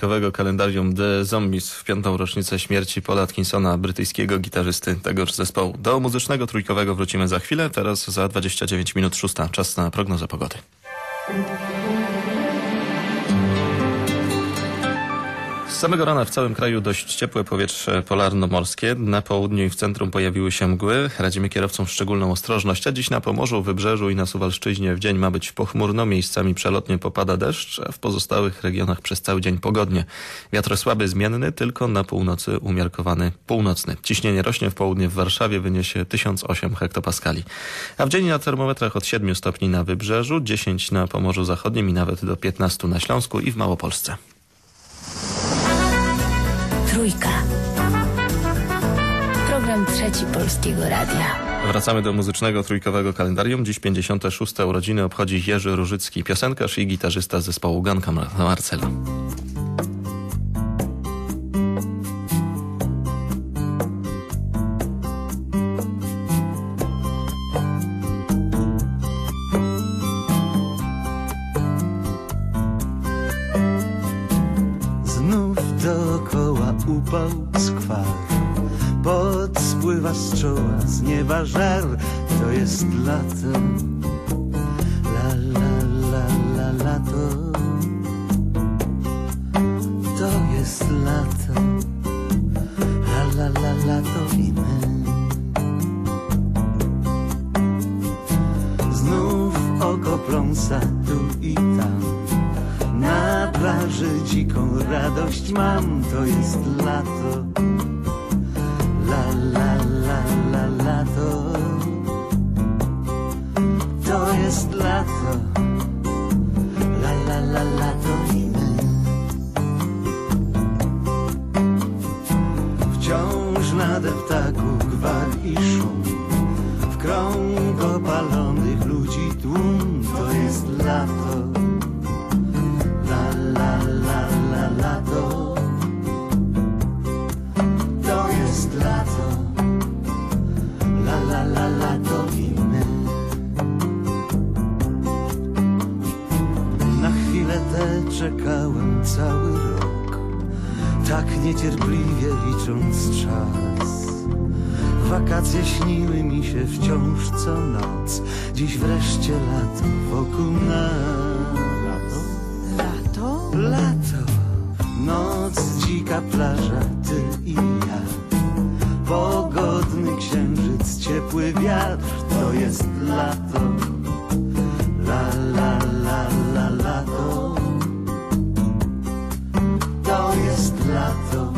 Kowego kalendarium The Zombies w piątą rocznicę śmierci Paula Atkinsona, brytyjskiego gitarzysty tegoż zespołu. Do muzycznego trójkowego wrócimy za chwilę, teraz za 29 minut szósta. Czas na prognozę pogody. Samego rana w całym kraju dość ciepłe powietrze polarno-morskie. Na południu i w centrum pojawiły się mgły. Radzimy kierowcom szczególną ostrożność, a dziś na Pomorzu, Wybrzeżu i na Suwalszczyźnie w dzień ma być pochmurno, miejscami przelotnie popada deszcz, a w pozostałych regionach przez cały dzień pogodnie. Wiatr słaby, zmienny, tylko na północy umiarkowany północny. Ciśnienie rośnie w południe w Warszawie, wyniesie 1008 hektopaskali. A w dzień na termometrach od 7 stopni na Wybrzeżu, 10 na Pomorzu Zachodnim i nawet do 15 na Śląsku i w Małopolsce. Trójka. Program trzeci Polskiego Radia. Wracamy do muzycznego trójkowego kalendarium. Dziś 56. urodziny obchodzi Jerzy Różycki, piosenkarz i gitarzysta zespołu Ganka Marcela. Upał skwar Pot spływa z czoła, z nieba żar. To jest lato La la la la lato To. Jest lato La la la lato i my Znów oko pląsa tu i tam plaży dziką radość mam, to jest lato. La la la la lato. To jest lato. La la la lato. Wciąż nade ptaków gwar i szum. W krąg opalonych ludzi tłum, to jest lato. Czekałem cały rok Tak niecierpliwie licząc czas Wakacje śniły mi się wciąż co noc Dziś wreszcie lato wokół nas Lato? Lato, noc, dzika plaża, ty i ja. Pogodny księżyc, ciepły wiatr, to jest lato. La la la